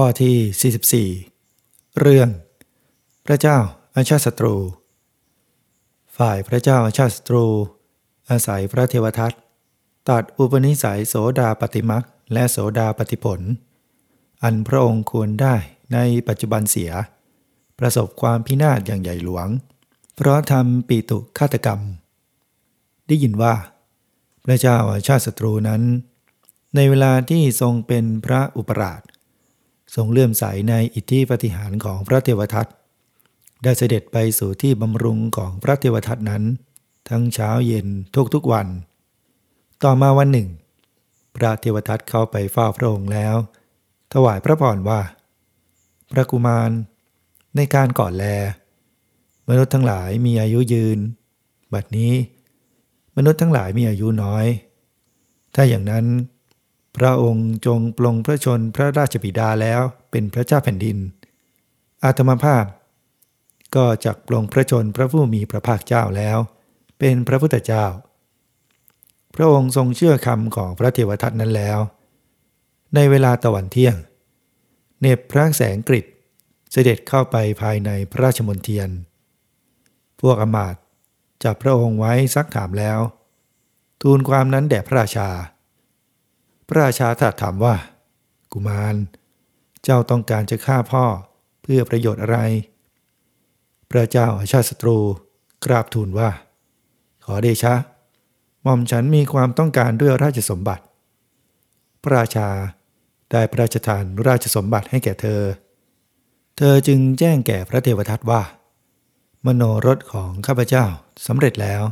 ข้อที่ 44 เรื่อง พระเจ้าอาชาติศัตรู ฝ่ายพระเจ้าอาชาติศัตรู อาศัยพระเทวทัตตัดอุปนิสัยโสดาปฏิมักและโสดาปฏิผล อันพระองค์ควรได้ในปัจจุบันเสีย ประสบความพินาศอย่างใหญ่หลวง เพราะทำปีตุฆาตกรรม ได้ยินว่า พระเจ้าอาชาติศัตรูนั้น ในเวลาที่ทรงเป็นพระอุปราช ทรงเลื่อมใสในอิทธิปฏิหารของพระเทวทัตได้เสด็จไปสู่ที่บำรุงของพระเทวทัตนั้น ทั้งเช้าเย็นทุกๆวัน ต่อมาวันหนึ่ง พระเทวทัตเข้าไปเฝ้าพระองค์แล้ว ถวายพระพรว่า พระกุมาร ในการก่อนแล มนุษย์ทั้งหลายมีอายุยืน บัดนี้ มนุษย์ทั้งหลายมีอายุน้อย ถ้าอย่างนั้น พระองค์จงปลงพระชนพระราชบิดาแล้วเป็นพระเจ้าแผ่นดิน อาตมาภาพ ก็จักปลงพระชนพระผู้มีพระภาคเจ้าแล้ว เป็นพระพุทธเจ้า พระองค์ทรงเชื่อคำของพระเทวทัตนั้นแล้ว ในเวลาตะวันเที่ยง เนบพระแสงกริดเสด็จเข้าไปภายในพระราชมณียน พวกอมาตจับพระองค์ไว้ซักถามแล้ว ทูลความนั้นแด่พระราชา พระราชาตรัสถามว่า กุมาร เจ้าต้องการจะฆ่าพ่อเพื่อประโยชน์อะไร พระเจ้าอาชาติศัตรูกราบทูลว่า ขอเดชะหม่อมฉันมีความต้องการด้วยราชสมบัติ พระราชาได้พระราชทานราชสมบัติให้แก่เธอ เธอจึงแจ้งแก่พระเทวทัตว่า มโนรสของข้าพเจ้าสำเร็จแล้ว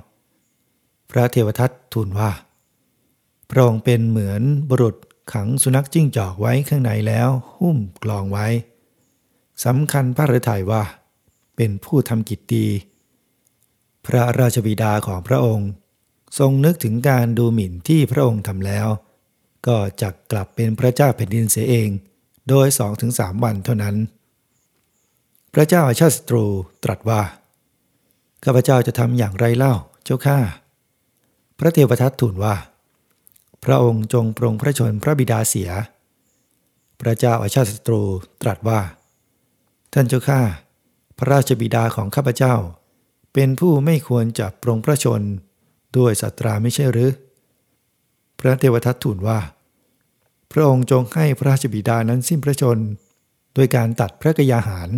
พระเทวทัตทูลว่า พระองค์เป็นเหมือนบุรุษขังสุนัขจิ้งจอกไว้ข้างในแล้วหุ้มกลองไว้สำคัญพระฤทัยว่า เป็นผู้ทำกิจดีพระราชบิดาของพระองค์ ทรงนึกถึงการดูหมิ่นที่พระองค์ทำแล้ว ก็จักลับเป็นพระเจ้าแผ่นดินเสียเอง โดยสองถึงสามวันเท่านั้น พระเจ้าอาชาติตรูตรัสว่าข้าพเจ้าจะทำอย่างไรเล่าเจ้าข้าพระเทวทัตทูลว่า พระองค์จงปรงพระชนพระบิดาเสีย พระเจ้าอาชาติศัตรูตรัสว่า ท่านเจ้าข้าพระราชบิดาของข้าพเจ้า เป็นผู้ไม่ควรจะปรงพระชนด้วยสัตราไม่ใช่หรือ พระเทวทัตทูลว่า พระองค์จงให้พระราชบิดานั้นสิ้นพระชนโดยการตัดพระกยาหาร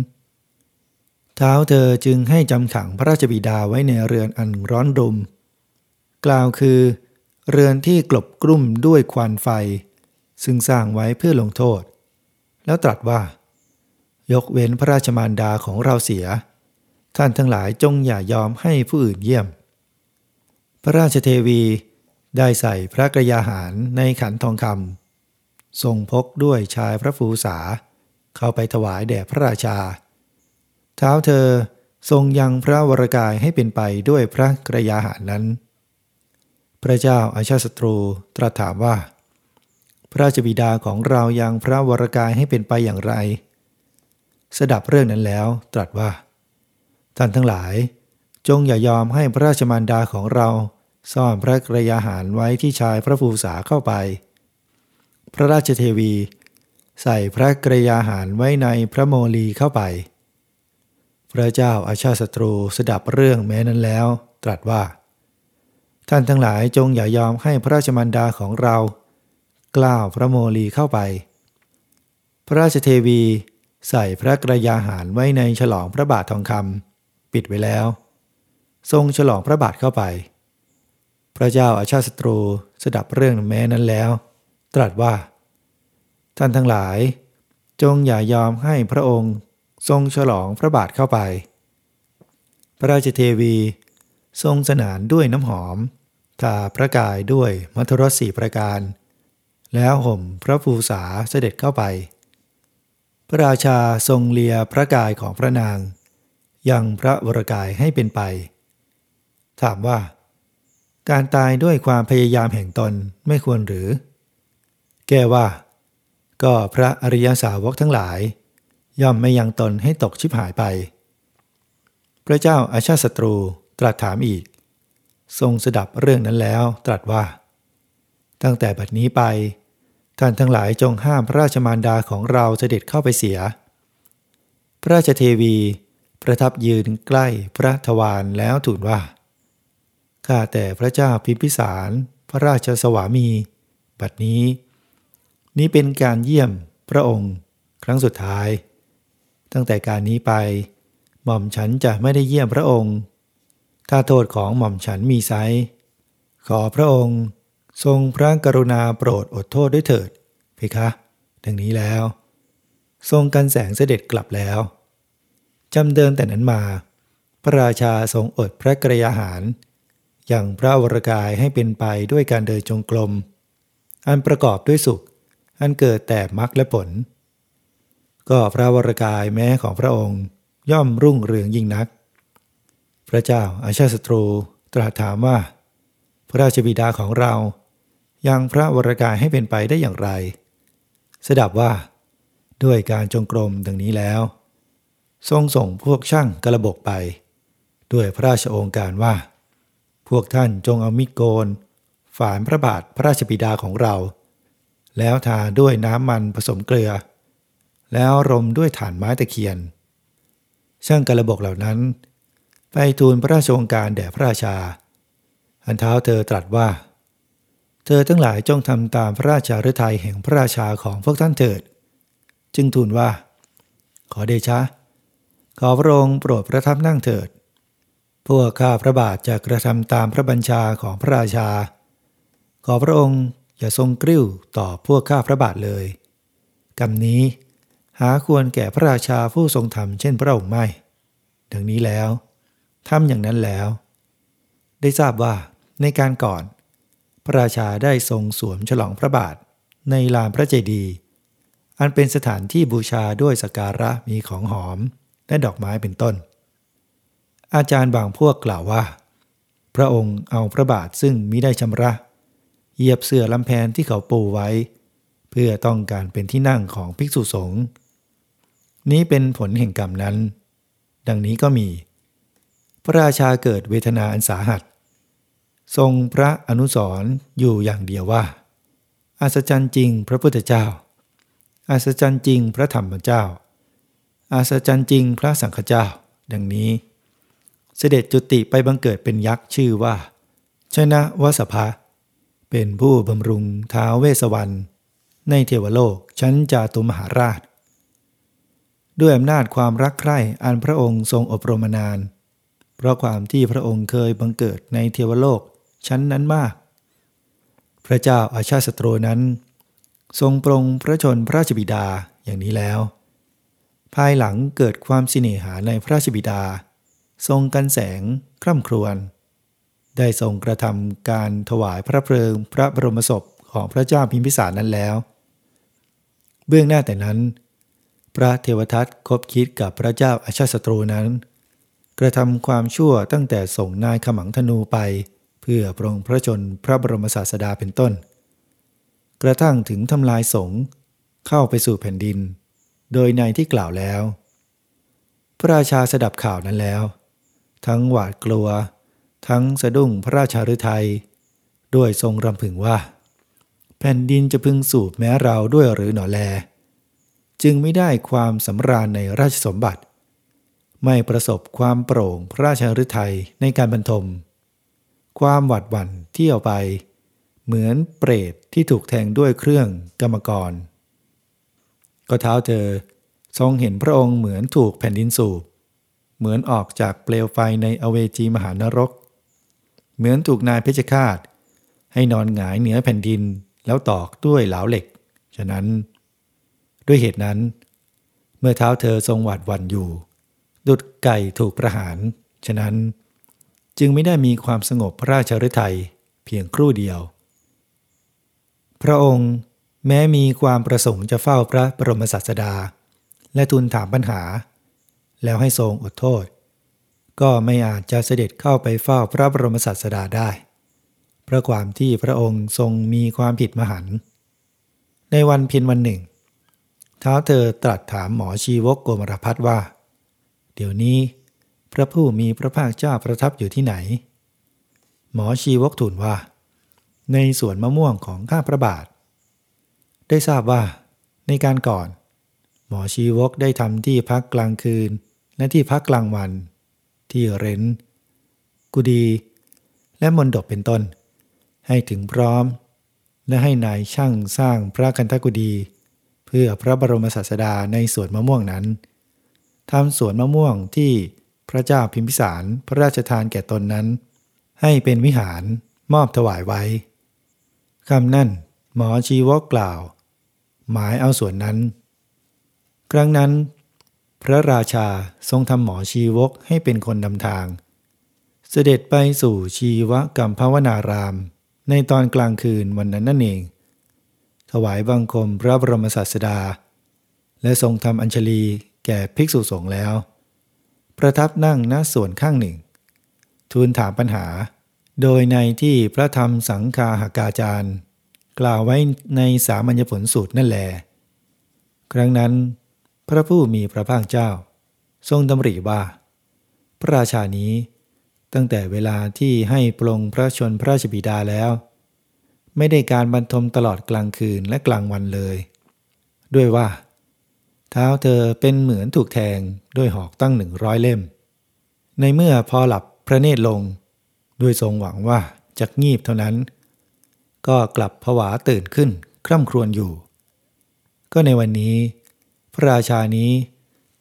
เท้าเธอจึงให้จำขังพระราชบิดาไว้ในเรือนอันร้อนรุม กล่าวคือ เรือนที่กลบกลุ่มด้วยควันไฟ ซึ่งสร้างไว้เพื่อลงโทษ แล้วตรัสว่า ยกเว้นพระราชมารดาของเราเสีย ท่านทั้งหลายจงอย่ายอมให้ผู้อื่นเยี่ยม พระราชเทวีได้ใส่พระกระยาหารในขันทองคำทรงพกด้วยชายพระฟูษา เข้าไปถวายแด่พระราชา เท้าเธอทรงยังพระวรกายให้เป็นไปด้วยพระกระยาหารนั้น ระเจ้าอาชาติศัตรูตรัสถามว่า พระราชบิดาของเรายังพระวรกายให้เป็นไปอย่างไร สดับเรื่องนั้นแล้วตรัสว่า ท่านทั้งหลาย จงอย่ายอมให้พระราชมารดาของเราซ่อนพระกระยาหารไว้ที่ชายพระภูษาเข้าไป พระราชเทวี ใส่พระกระยาหารไว้ในพระโมลีเข้าไป พระเจ้าอาชาติศัตรูสดับเรื่องแม้นั้นแล้ว ตรัสว่า ท่านทั้งหลายจงอย่ายอมให้พระราชมารดาของเรา กล้าวพระโมลีเข้าไป พระราชเทวีใส่พระกระยาหารไว้ในฉลองพระบาททองคำปิดไว้แล้ว ทรงฉลองพระบาทเข้าไป พระเจ้าอาชาติศัตรูสดับเรื่องแม้นั้นแล้ว ตรัสว่า ท่านทั้งหลาย จงอย่ายอมให้พระองค์ ทรงฉลองพระบาทเข้าไป พระราชเทวี ทรงสนานด้วยน้ำหอม ทาพระกายด้วยมัทรสสีประการ แล้วห่มพระภูษาเสด็จเข้าไป พระราชาทรงเลียพระกายของพระนาง ยังพระวรกายให้เป็นไป ถามว่า การตายด้วยความพยายามแห่งตนไม่ควรหรือ แก้ว่า ก็พระอริยสาวกทั้งหลาย ย่อมไม่ยังตนให้ตกชิบหายไป พระเจ้าอาชาติศัตรู ตรัสถามอีก ทรงสดับเรื่องนั้นแล้ว ตรัสว่า ตั้งแต่บัดนี้ไป ท่านทั้งหลายจงห้ามพระราชมารดาของเราเสด็จเข้าไปเสีย พระราชเทวี ประทับยืนใกล้พระทวารแล้วทูลว่าข้าแต่พระเจ้าพิมพิสาร พระราชสวามี บัดนี้ นี้เป็นการเยี่ยมพระองค์ ครั้งสุดท้าย ตั้งแต่การนี้ไป หม่อมฉันจะไม่ได้เยี่ยมพระองค์ ถ้าโทษของหม่อมฉันมีไซขอพระองค์ ทรงพระกรุณาโปรดอดโทษด้วยเถิด เพคะดังนี้แล้ว ทรงกันแสงเสด็จกลับแล้วจำเดิมแต่นั้นมา พระราชาทรงอดพระกรยาหาร อย่างพระวรกายให้เป็นไปด้วยการเดินจงกรมอันประกอบด้วยสุข อันเกิดแต่มรรคและผล ก็พระวรกายแม้ของพระองค์ย่อมรุ่งเรืองยิ่งนัก พระเจ้าอาชาศัตรูตรัสถามว่า พระราชบิดาของเรา ยังพระวรกายให้เป็นไปได้อย่างไร สดับว่า ด้วยการจงกรมดังนี้แล้ว ทรงส่งพวกช่างกระบกไป ด้วยพระราชโองการว่า พวกท่านจงเอามิโกนฝานพระบาทพระราชบิดาของเรา แล้วทาด้วยน้ำมันผสมเกลือ แล้วรมด้วยฐานไม้ตะเคียน ช่างกระบกเหล่านั้น ไปทูลพระราชองการแด่พระราชา อันเท้าเธอตรัสว่า เธอทั้งหลายจงทำตามพระราชาฤทัยแห่งพระราชาของพวกท่านเถิด จึงทูลว่า ขอเดชะ ขอพระองค์โปรดประทับนั่งเถิด พวกข้าพระบาทจะกระทำตามพระบัญชาของพระราชา ขอพระองค์อย่าทรงกริ้วต่อพวกข้าพระบาทเลยกรรมนี้หาควรแก่พระราชาผู้ทรงธรรมเช่นพระองค์ไม่ ดังนี้แล้ว ทำอย่างนั้นแล้ว ได้ทราบว่าในการก่อน พระราชาได้ทรงสวมฉลองพระบาทในลานพระเจดีย์อันเป็นสถานที่บูชาด้วยสการะมีของหอมและดอกไม้เป็นต้น อาจารย์บางพวกกล่าวว่า พระองค์เอาพระบาทซึ่งมิได้ชำระเหยียบเสื่อลำแพนที่เขาปูไว้ เพื่อต้องการเป็นที่นั่งของภิกษุสงฆ์นี้เป็นผลแห่งกรรมนั้น ดังนี้ก็มี พระราชาเกิดเวทนาอันสาหัส ทรงพระอนุสรอยู่อย่างเดียวว่า อัศจรรย์จริงพระพุทธเจ้า อัศจรรย์จริงพระธรรมเจ้า อัศจรรย์จริงพระสังฆเจ้า ดังนี้ เสด็จจุติไปบังเกิดเป็นยักษ์ชื่อว่า ชนะวสภะเป็นผู้บำรุงท้าวเวสวรรณในเทวโลกชั้นจาตุมหาราช ด้วยอำนาจความรักใคร่อันพระองค์ทรงอบรมนาน เพราะความที่พระองค์เคยบังเกิดในเทวโลกชั้นนั้นมาก พระเจ้าอาชาติศัตรูนั้น ทรงปรงพระชนพระราชบิดาอย่างนี้แล้ว ภายหลังเกิดความสิเนหาในพระราชบิดา ทรงกันแสงคร่ำครวญได้ทรงกระทำการถวายพระเพลิงพระบรมศพของพระเจ้าพิมพิสารนั้นแล้ว เบื้องหน้าแต่นั้น พระเทวทัตคบคิดกับพระเจ้าอาชาติศัตรูนั้น กระทำความชั่วตั้งแต่ส่งนายขมังธนูไป เพื่อปรงพระชนพระบรมศาสดาเป็นต้น กระทั่งถึงทำลายสงเข้าไปสู่แผ่นดิน โดยในที่กล่าวแล้ว พระราชาสดับข่าวนั้นแล้ว ทั้งหวาดกลัว ทั้งสะดุ้งพระราชาฤทัยด้วยทรงรำพึงว่า แผ่นดินจะพึงสูบแม้เราด้วยหรือหนอแล จึงไม่ได้ความสำราญในราชสมบัติ ไม่ประสบความโปร่งพระราชฤทัยในการบรรทม ความหวัดหวั่นเที่ยวไป เหมือนเปรตที่ถูกแทงด้วยเครื่องกรรมกร ก็เท้าเธอทรงเห็นพระองค์เหมือนถูกแผ่นดินสูบ เหมือนออกจากเปลวไฟในอเวจีมหานรก เหมือนถูกนายเพชฌฆาต ให้นอนหงายเหนือแผ่นดินแล้วตอกด้วยเหลาเหล็ก ฉะนั้น ด้วยเหตุนั้น เมื่อเท้าเธอทรงหวาดหวันอยู่ ดุดไก่ถูกประหาร ฉะนั้น จึงไม่ได้มีความสงบพระราชฤทัยเพียงครู่เดียว พระองค์แม้มีความประสงค์จะเฝ้าพระบรมศาสดา และทูลถามปัญหา แล้วให้ทรงอดโทษ ก็ไม่อาจจะเสด็จเข้าไปเฝ้าพระบรมศาสดาได้เพราะความที่พระองค์ทรงมีความผิดมหัน ในวันเพียงวันหนึ่ง ท้าเธอตรัสถามหมอชีวกโกมรพัฒว่า เดี๋ยวนี้ พระผู้มีพระภาคเจ้าประทับอยู่ที่ไหน หมอชีวกทูลว่า ในสวนมะม่วงของข้าพระบาท ได้ทราบว่า ในการก่อน หมอชีวกได้ทำที่พักกลางคืน และที่พักกลางวัน ที่เร้น กุดี และมนดบเป็นต้น ให้ถึงพร้อม และให้นายช่างสร้างพระกันทกุดี เพื่อพระบรมศาสดาในสวนมะม่วงนั้น ทำสวนมะม่วงที่พระเจ้าพิมพิสารพระราชทานแก่ตนนั้น ให้เป็นวิหารมอบถวายไว้คำนั่นหมอชีวกกล่าว หมายเอาส่วนนั้น ครั้งนั้น พระราชาทรงทำหมอชีวกให้เป็นคนนำทาง เสด็จไปสู่ชีวกรรมภาวนาราม ในตอนกลางคืนวันนั้นนั่นเอง ถวายบังคมพระบรมศาสดา และทรงทำอัญชลี แก่ภิกษุสงฆ์แล้ว ประทับนั่งณส่วนข้างหนึ่ง ทูลถามปัญหา โดยในที่พระธรรมสังคาหากาจารย์ กล่าวไว้ในสามัญญผลสูตรนั่นแล ครั้งนั้น พระผู้มีพระภาคเจ้า ทรงดำริว่า พระราชานี้ ตั้งแต่เวลาที่ให้ปลงพระชนพระราชบิดาแล้ว ไม่ได้การบรรทมตลอดกลางคืนและกลางวันเลย ด้วยว่า เท้าเธอเป็นเหมือนถูกแทงด้วยหอกตั้งหนึ่งร้อยเล่ม ในเมื่อพอหลับพระเนตรลง ด้วยทรงหวังว่าจะงีบเท่านั้น ก็กลับผวาตื่นขึ้นคร่ำครวญอยู่ ก็ในวันนี้ พระราชานี้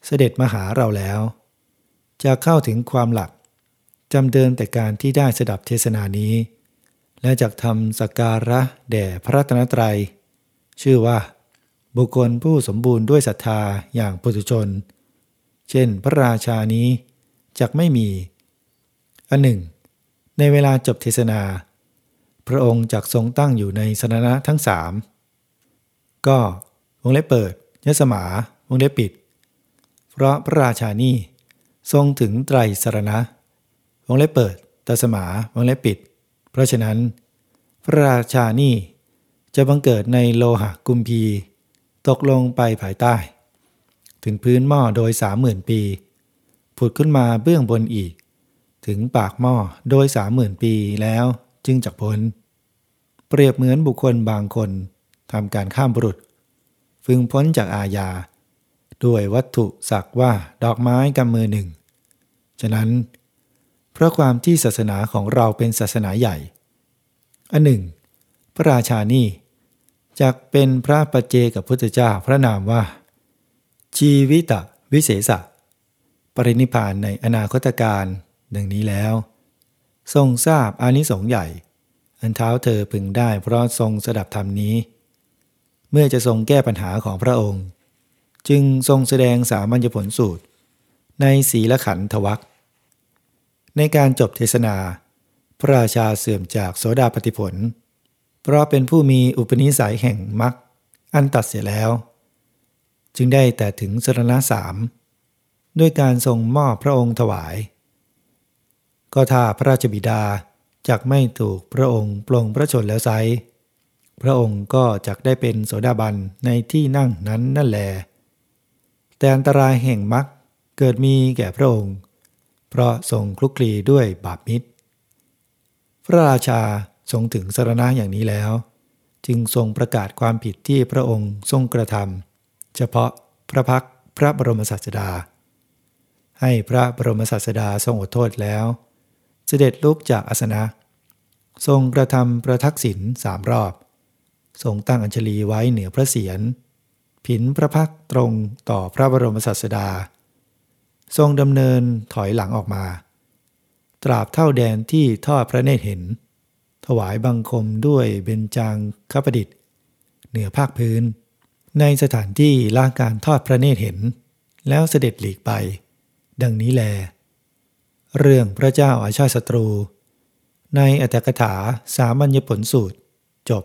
เสด็จมาหาเราแล้ว จะเข้าถึงความหลับจำเดิมแต่การที่ได้สดับเทศนานี้ และจากทำสักการะแด่พระรัตนตรัย ชื่อว่า บุคคลผู้สมบูรณ์ด้วยศรัทธาอย่างปุถุชน เช่นพระราชานี้จักไม่มี อันหนึ่ง ในเวลาจบเทศนา พระองค์จักทรงตั้งอยู่ในสนะทั้งสามก็วงเล็บเปิดยสมาวงเล็บปิด เพราะพระราชานี้ทรงถึงไตรสรณะวงเล็บเปิดตสมาวงเล็บปิด เพราะฉะนั้น พระราชานี้จะบังเกิดในโลหะกุมพี ตกลงไปภายใต้ ถึงพื้นหม้อโดยสามหมื่นปี ผุดขึ้นมาเบื้องบนอีก ถึงปากหม้อโดยสามหมื่นปีแล้วจึงจักพ้น เปรียบเหมือนบุคคลบางคนทำการข้ามบุรุษ ฟึงพ้นจากอาญา ด้วยวัตถุสักว่าดอกไม้กำมือหนึ่ง ฉะนั้น เพราะความที่ศาสนาของเราเป็นศาสนาใหญ่ อันหนึ่ง พระราชานี่ จักเป็นพระปัจเจกับพุทธเจ้าพระนามว่า ชีวิตวิเศษะปรินิพานในอนาคตการดังนี้แล้ว ทรงทราบอานิสงส์ใหญ่ อันเท้าเธอพึงได้เพราะทรงสดับธรรมนี้ เมื่อจะทรงแก้ปัญหาของพระองค์ จึงทรงแสดงสามัญญผลสูตร ในศีลขันธวัคในการจบเทศนา พระราชาเสื่อมจากโสดาปฏิผล เพราะเป็นผู้มีอุปนิสัยแห่งมรรคอันตัดเสียแล้ว จึงได้แต่ถึงสรณะสามด้วยการทรงมอบพระองค์ถวาย ก็ถ้าพระราชบิดาจักไม่ถูกพระองค์ปลงพระชนแล้วไซพระองค์ก็จักได้เป็นโสดาบันในที่นั่งนั้นนั่นแล แต่อันตรายแห่งมรรคเกิดมีแก่พระองค์ เพราะทรงคลุกคลีด้วยบาปมิตร พระราชา ทรงถึงสารณะอย่างนี้แล้ว จึงทรงประกาศความผิดที่พระองค์ทรงกระทำเฉพาะพระพักพระบรมศาสดา ให้พระบรมศาสดาทรงอดโทษแล้ว เสด็จลุกจากอาสนะ ทรงกระทำประทักษิณสามรอบ ทรงตั้งอัญชลีไว้เหนือพระเศียรผินพระพักตรงต่อพระบรมศาสดา ทรงดำเนินถอยหลังออกมา ตราบเท่าแดนที่ทอดพระเนตรเห็น ถวายบังคมด้วยเบญจางคประดิษฐ์ เหนือภาคพื้น ในสถานที่ล่างการทอดพระเนตรเห็น แล้วเสด็จหลีกไป ดังนี้แล เรื่องพระเจ้าอาชาติศัตรู ในอัตถกถาสามัญญผลสูตร จบ